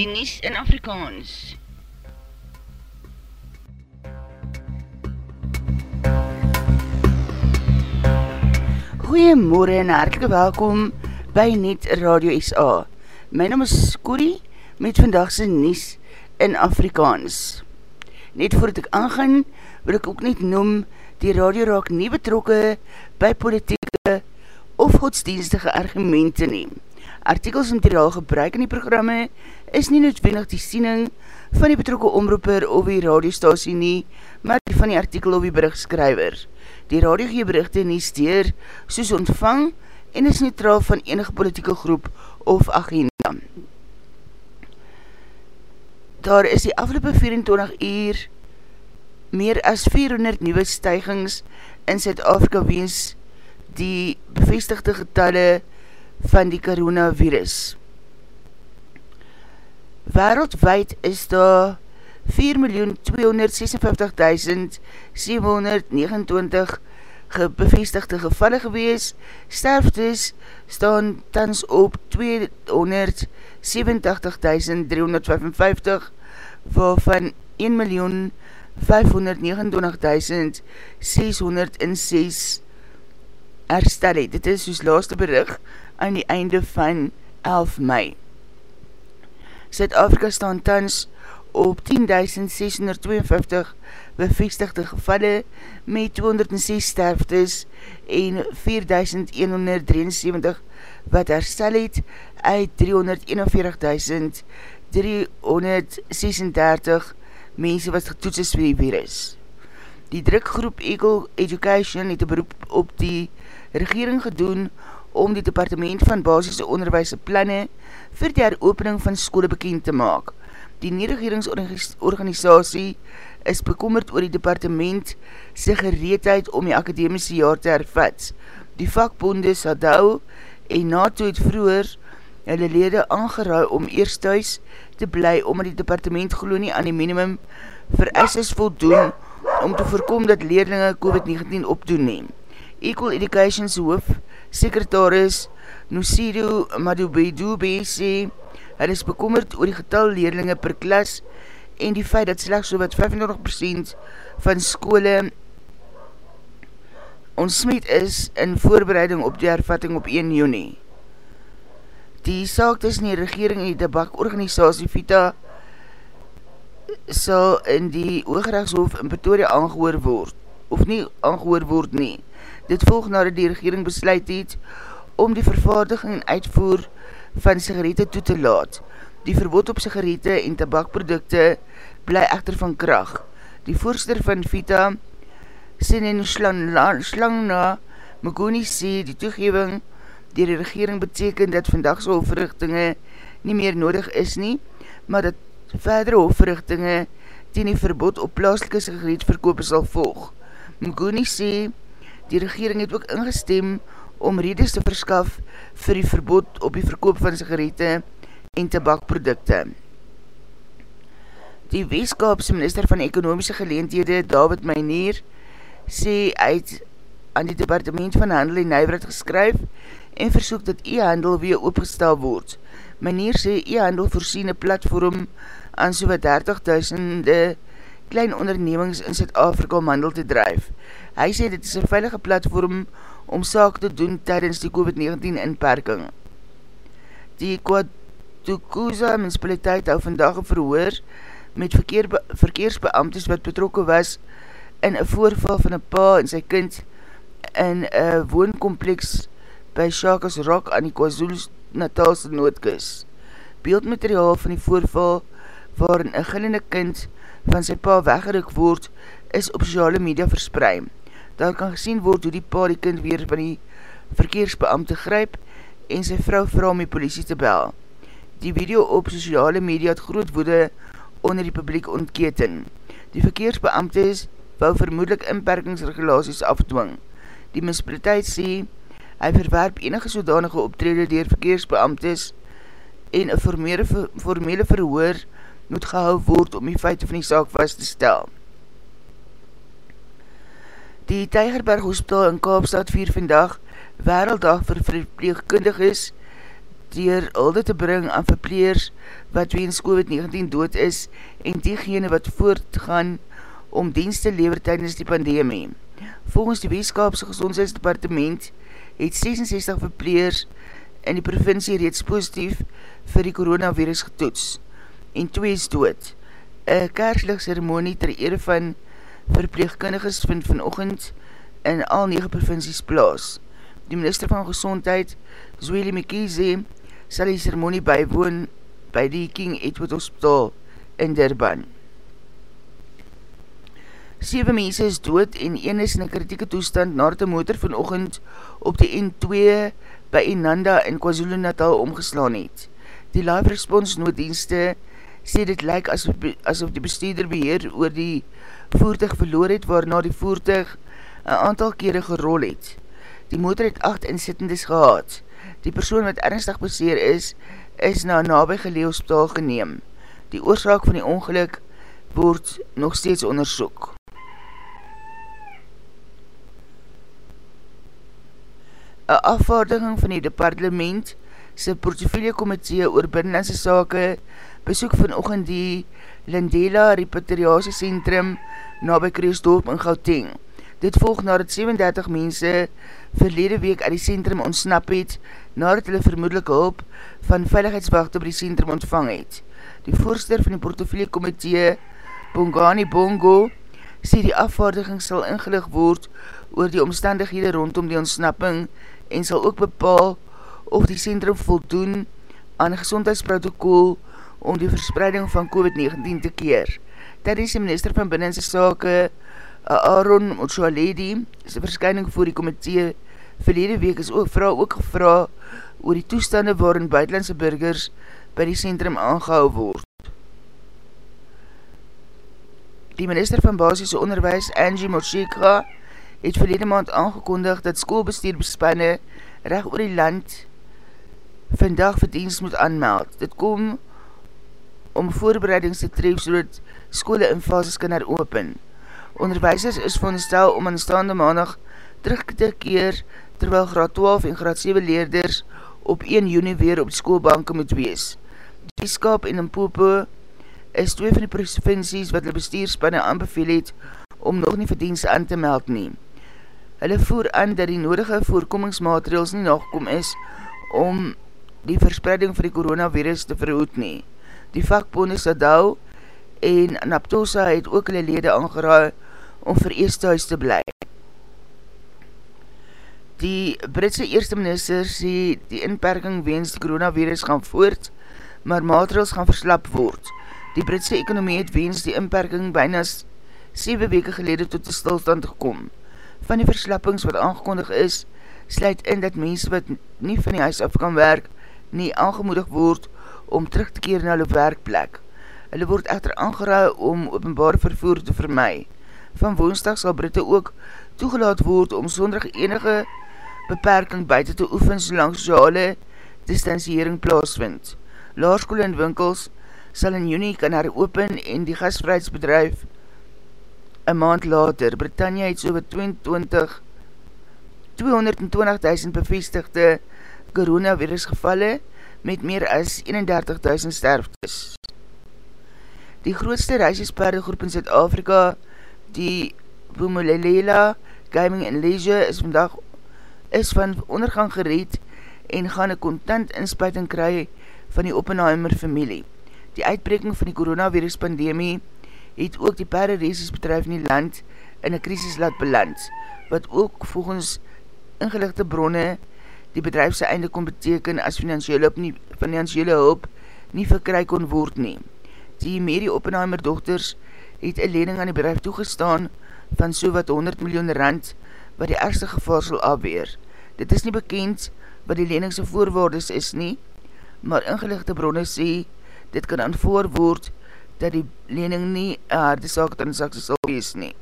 die Nies in Afrikaans. Goeiemorgen en hartelike welkom by Net Radio SA. My naam is Corrie met vandagse Nies in Afrikaans. Net voordat ek aangaan, wil ek ook net noem, die radio raak nie betrokke by politieke of godsdienstige argumente neem. Artikels en materiaal gebruik in die programme is nie noodwendig die siening van die betrokke omroeper of die radiostasie nie, maar die van die artikel of die berichtskrywer. Die radio gee berichte nie steer soos ontvang en is neutraal van enige politieke groep of agenda. Daar is die afgelopen 24 uur meer as 400 nieuwe stijgings in Zuid-Afrika wees die bevestigde getalle van die coronavirus. Wereldwijd is daar 4.256.729 bevestigde gevalle gewees, sterftes staan tans op 287.355, waarvan 1.529.606 herstel het. Dit is soos laaste berig aan die einde van 11 mei. Zuid-Afrika staan tans op 10.652 bevestigde gevalle met 206 sterftes en 4.173 wat herstel het uit 341.336 mense wat getoets is vir die virus. Die drukgroep Eagle Education het een beroep op die regering gedoen om die departement van basisse onderwijse planne vir die heropening van skole bekend te maak. Die neregeringsorganisatie is bekommerd oor die departement sy gereedheid om die akademiese jaar te hervat. Die vakbonde Sadou en NATO het vroeger hulle lede aangeraai om eerst thuis te bly omdat die departement geloof nie aan die minimum vereis is voldoen om te voorkom dat leerlinge COVID-19 opdoen neem. Equal Education's hoof, sekretaris Nusiru Madubedube sê, hy is bekommerd oor die getal leerlinge per klas en die feit dat slechts so wat 25% van skole ontsmet is in voorbereiding op die hervatting op 1 juni. Die saak tussen die regering en die tabakorganisatie VITA sal in die Oogrechtshof in Pretoria aangehoor word, of nie aangehoor word nie. Dit volg nadat die regering besluit het om die vervaardiging en uitvoer van sigarette toe te laat. Die verbod op sigarette en tabakprodukte bly echter van kracht. Die voorster van Vita, Senen Slangna Magoni sê die toegeving die regering beteken dat vandagse hofverrichtinge nie meer nodig is nie, maar dat verdere hofverrichtinge ten die verbod op plaaslike sigaretverkoop sal volg. Magoni sê Die regering het ook ingestem om redes te verskaf vir die verbod op die verkoop van sigarette en tabakprodukte. Die Weeskaapse minister van Ekonomiese Geleendhede, David Meinier, sê uit aan die departement van handel en nijverheid geskryf en versoek dat e-handel weer opgestel word. Meneer sê e-handel voorsien een platform aan so wat 30.000 klein ondernemings in Zuid-Afrika om handel te drijf. Hy sê dit is een veilige platform om saak te doen tydens die COVID-19 inperking. Die Kwadukuza municipaliteit hou vandag een verhoor met verkeer, verkeersbeamtes wat betrokken was in een voorval van een pa en sy kind in een woonkompleks by Shakas Rock aan die KwaZulu-Natalse noodkus. Beeldmateriaal van die voorval waarin een gillende kind van sy pa weggeruk word is op sociale media verspreid daar kan gesien word hoe die pa die kind weer van die verkeersbeamte gryp en sy vrou vrou om die politie te bel. Die video op sociale media het groot woede onder die publiek ontketen. Die verkeersbeamte is wou vermoedelijk inperkingsregulaties afdwing. Die municipaliteit sê, hy verwerp enige sodanige optrede dier verkeersbeamtes en een formele, formele verhoor moet gehou word om die feite van die saak vast te stel. Die Tijgerberg Hospital in Kaapstad vier vandag Werelddag vir verpleegkundig is dier hulde te bring aan verpleers wat weens COVID-19 dood is en diegene wat voortgaan om dienst te lever tydens die pandemie. Volgens die Weeskaapse Gezondheidsdepartement het 66 verpleers in die provincie reeds positief vir die coronavirus getoets en 2 is dood. Een kerslig ceremonie ter ere van verpleegkundiges vind vanochtend in al 9 provincies plaas. Die minister van Gezondheid, Zweli Mekize, sal die ceremonie bijwoon by die King Edward Hospital in Durban. 7 mense is dood en 1 is in een kritieke toestand na die motor vanochtend op die N2 by Inanda in KwaZulu Natal omgeslaan het. Die live response nooddienste sê dit lyk asof, asof die bestuurder beheer oor die voertuig verloor het waarna die voertuig een aantal kere gerol het. Die motor het 8 insittendes gehad. Die persoon wat ernstig beseer is, is na nabij gelee hospitaal geneem. Die oorzaak van die ongeluk word nog steeds onderzoek. Een afvaardiging van die departement sy portofile komitee oor binnenlandse sake besoek vanochtend die Lindela Repatriatie Centrum na by Kreesdorp in Gauteng. Dit volg nadat 37 mense verlede week uit die centrum ontsnap het, nadat hulle vermoedelijk hulp van veiligheidswacht op die centrum ontvang het. Die voorster van die portofilie komitee, Bongani Bongo, sê die afvaardiging sal ingelig word oor die omstandighede rondom die ontsnapping en sal ook bepaal of die centrum voldoen aan gezondheidsprotocol om die verspreiding van COVID-19 te keer. Tijdens die minister van Binnense Sake, Aaron Motswaledi, sy verskyning voor die komitee verlede week is ook vrou ook gevra oor die toestande waarin buitenlandse burgers by die centrum aangehou word. Die minister van Basisse Onderwijs, Angie Motsika, het verlede maand aangekondig dat schoolbestuurbespanne recht oor die land vandag vir dienst moet aanmeld. Dit kom om voorbereidings te tref so dat skole in fases kan heropen. Onderwijsers is veronderstel om aanstaande maandag terug te keer terwyl graad 12 en graad 7 leerders op 1 juni weer op die schoolbanken moet wees. Die skap en Mpopo is twee van die provincies wat die bestuurspanne aanbeveel het om nog nie verdienste aan te meld neem. Hulle voer aan dat die nodige voorkomingsmaterials nie nagekom is om die verspreiding van die coronavirus te verhoed nie. Die vakbonde Sadao en Naptosa het ook hulle lede aangeraai om vir eerste huis te bly. Die Britse eerste minister sê die inperking wens die coronavirus gaan voort, maar maatregels gaan verslap word. Die Britse ekonomie het wens die inperking bijna 7 weke gelede tot die stilstand gekom. Van die verslappings wat aangekondig is, sluit in dat mense wat nie van die huis af kan werk, nie aangemoedig word om terug te keer na hulle werkplek. Hulle word echter aangeraai om openbaar vervoer te vermaai. Van woensdag sal Britte ook toegelaat word om sonder enige beperking buiten te oefen solang sociale distansiering plaasvind. Laarskoel en winkels sal in juni kan heropen en die gasvrijheidsbedrijf een maand later. Britannia het so 22 220.000 bevestigde coronavirus gevalle met meer as 31.000 sterftes. Die grootste reisjespaardegroep in Zuid-Afrika, die Boomelelela Gaming and Leisure, is vandag is van ondergang gereed en gaan een contant inspuiting kry van die Oppenheimer familie. Die uitbreking van die coronavirus pandemie het ook die paarde reisjesbedrijf in die land in een krisis laat beland, wat ook volgens ingelichte bronne die bedrijfse einde kon beteken as financiële hulp nie, financiële hulp nie verkry kon word nie. Die Mary Oppenheimer dochters het een lening aan die bedrijf toegestaan van so wat 100 miljoen rand wat die ergste gevaar sal afweer. Dit is nie bekend wat die leningse voorwaardes is nie, maar ingelichte bronne sê dit kan aanvoor word dat die lening nie een harde saak transaksie sal wees nie.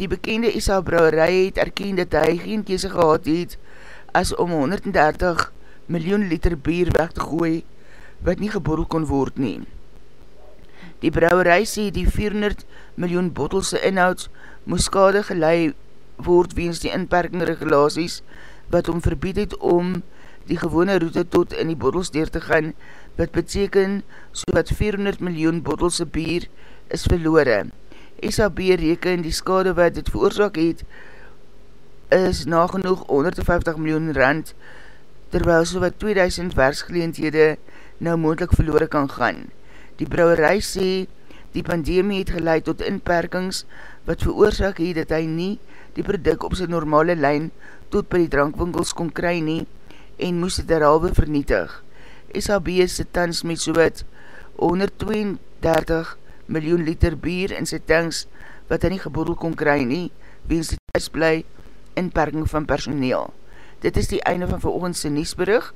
Die bekende Isa Brouwerij het erken dat hy geen kese gehad het as om 130 miljoen liter bier weg te gooi wat nie geborrel kon word nie. Die brouwerij sê die 400 miljoen bottelse inhoud moes skade gelei word weens die inperking regulaties wat om verbied het om die gewone route tot in die bottels deur te gaan, wat beteken so wat 400 miljoen bottelse bier is verloore. SAB reken die skade wat dit veroorzaak het, is nagenoeg 150 miljoen rand, terwyl so wat 2000 versgeleendhede nou moendlik verloore kan gaan. Die brouwerij sê, die pandemie het geleid tot inperkings wat veroorzaak het dat hy nie die product op sy normale lijn tot by die drankwinkels kon kry nie en moes het derhalwe vernietig. SHB is sy tans met so wat 132 miljoen liter bier in sy tanks wat hy nie geboedel kon kry nie, weens die thuisblij inperking van personeel. Dit is die einde van veroogendse Niesbrug.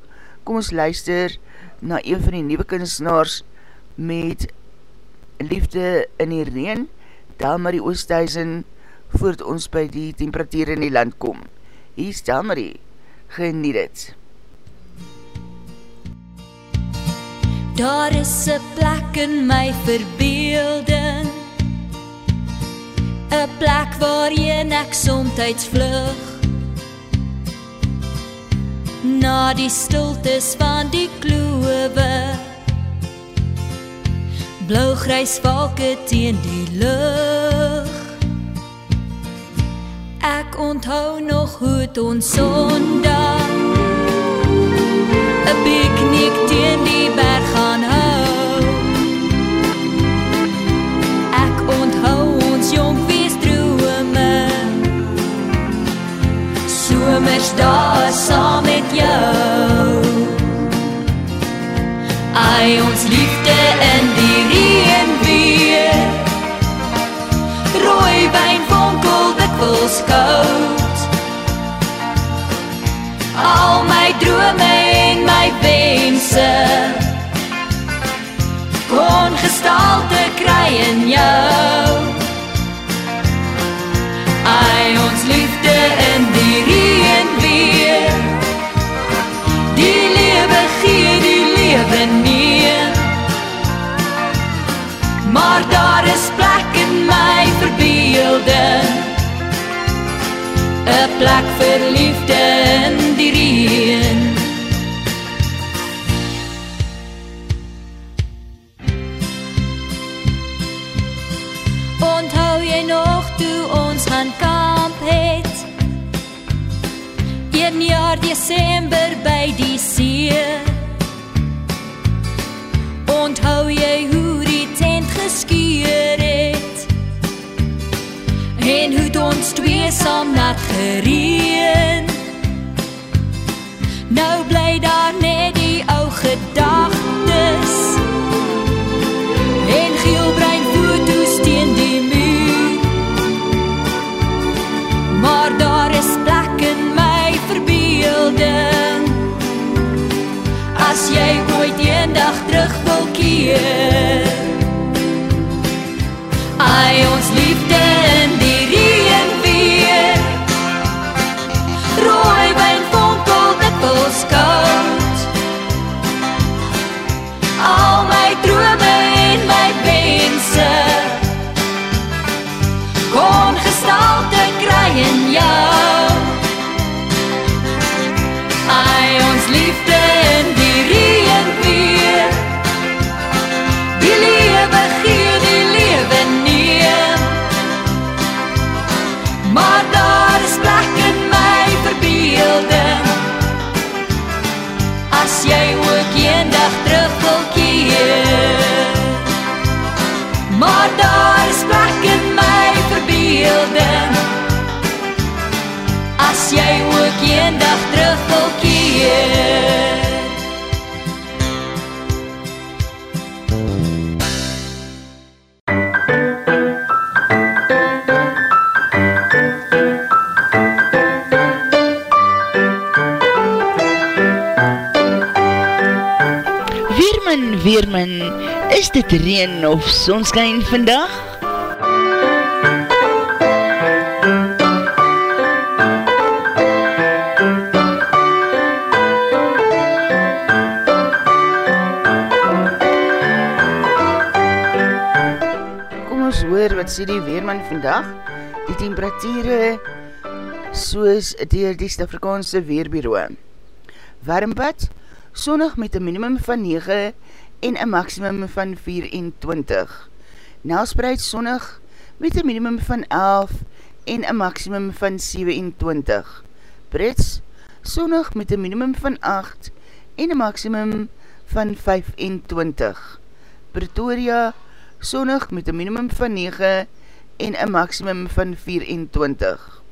Kom ons luister na een van die nieuwe kunstenaars met liefde in die reen, Dalmarie Oosthuizen, voort ons by die temperatuur in die land kom. Hier is Dalmarie, geniet het. Daar is een plek in my verbeelding Een plek waarin ek somtijds vlug. Na die stiltes van die kloewe. Blauwgrys valke teen die lucht. Ek onthou nog hoe het ons sondag Een piknik teen die Een plek vir liefde in die reen Onthou jy nog toe ons gaan kamp het? Een jaar december by die see. Onthou jy hoe die tent geskeer het? En hoe ons twee saam nat gereen dit reen of sonskijn vandag? Kom ons hoor wat sê die Weerman vandag. Die temperatuur soos dier die Stafrikaanse Weerbureau. Warmbad, sonnig met een minimum van 9 en een maximum van 24. Nelspreid sonnig met een minimum van 11 en een maximum van 27. Brits, sonnig met een minimum van 8 en een maximum van 25. Pretoria, sonnig met een minimum van 9 en een maximum van 24.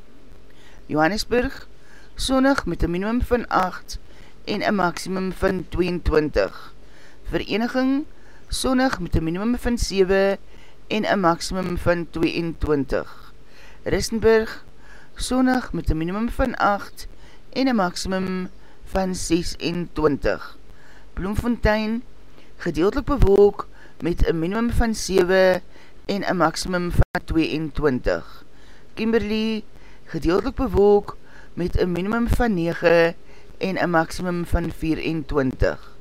Johannesburg, sonnig met een minimum van 8 en een maximum van 22. Vereniging, sonnig met een minimum van 7 en een maximum van 22. Ristenburg, sonnig met een minimum van 8 en een maximum van 26. Bloemfontein, gedeeltelik bewolk met een minimum van 7 en een maximum van 22. Kimberley, gedeeltelik bewolk met een minimum van 9 en een maximum van 24.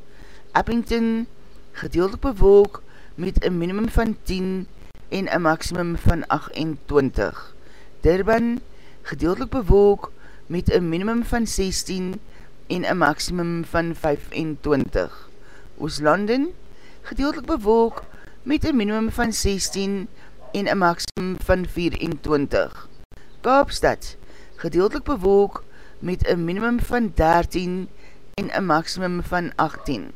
Abington, gedeeltelik bewolk met een minimum van 10 en een maximum van 28. Durban, gedeeltelik bewolk met een minimum van 16 en een maximum van 25. Ooslanden, gedeeltelik bewolk met een minimum van 16 en een maximum van 24. Kaapstad, gedeeltelik bewolk met een minimum van 13 en een maximum van 18.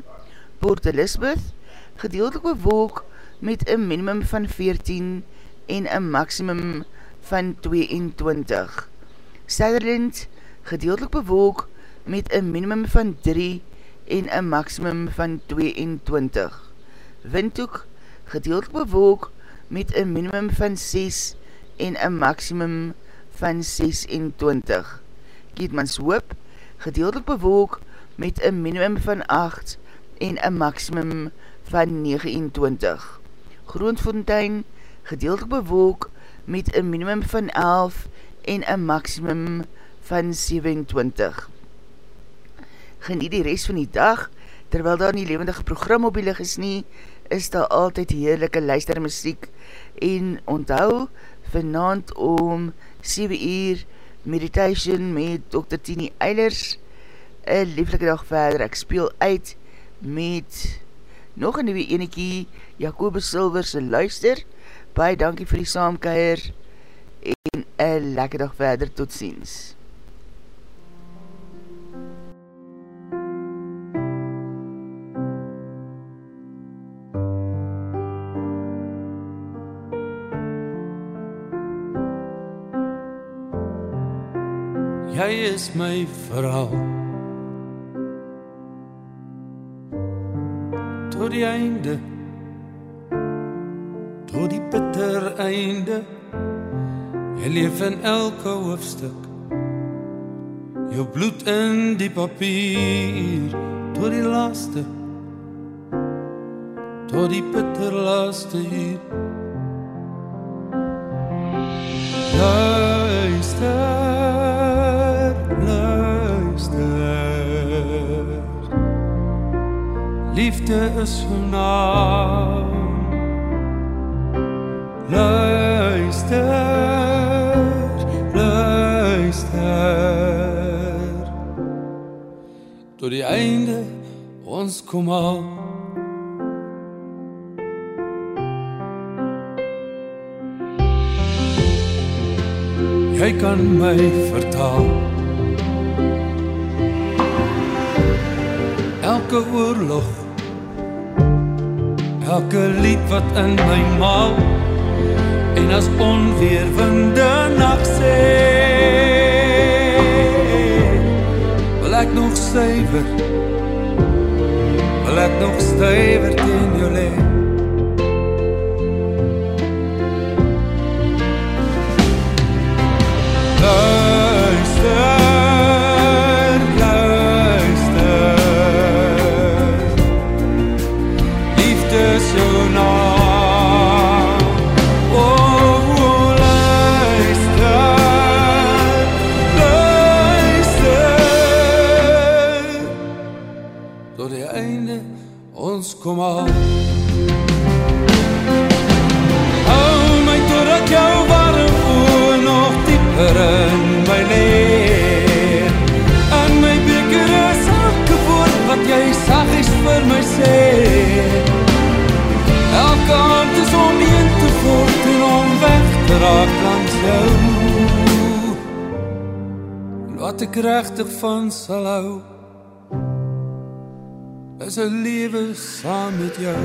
Port Elizabeth, gedeeltelik bewolk met een minimum van 14 en een maximum van 22. Sutherland, gedeeltelik bewolk met een minimum van 3 en een maximum van 22. Windhoek, gedeeltelik bewolk met een minimum van 6 en een maximum van 26. Kietmans Hoop, gedeeltelik bewolk met een minimum van 8 en een maximum van 29. Groenfontein, gedeeltelik bewolk met een minimum van 11 en een maximum van 27. Geniet die rest van die dag, terwyl daar nie levendige program op die lig is nie, is daar altyd heerlijke luistermuziek en onthou vanavond om 7 uur meditation met Dr. Tini Eilers een lieflike dag verder, ek speel uit met nog een nieuwe enekie Jacobus Silverse luister. Baie dankie vir die saamkeier en een lekker dag verder tot ziens. Jy is my vrou Tot die einde. Tot die bitter einde. Jy leef in elke hoofstuk. Jou bloed in die papier. Tot die laaste. Tot die bitter laaste hier Luister liefde is so naam luister luister. Tot die einde ons kom al jy kan my vertaal. Elke oorlog elke lied wat in my maal en as onweerwinde nag sê wil ek nog suiwer wil ek nog stywer jou. En wat ek regtig van sal hou is 'n lewe saam met jou.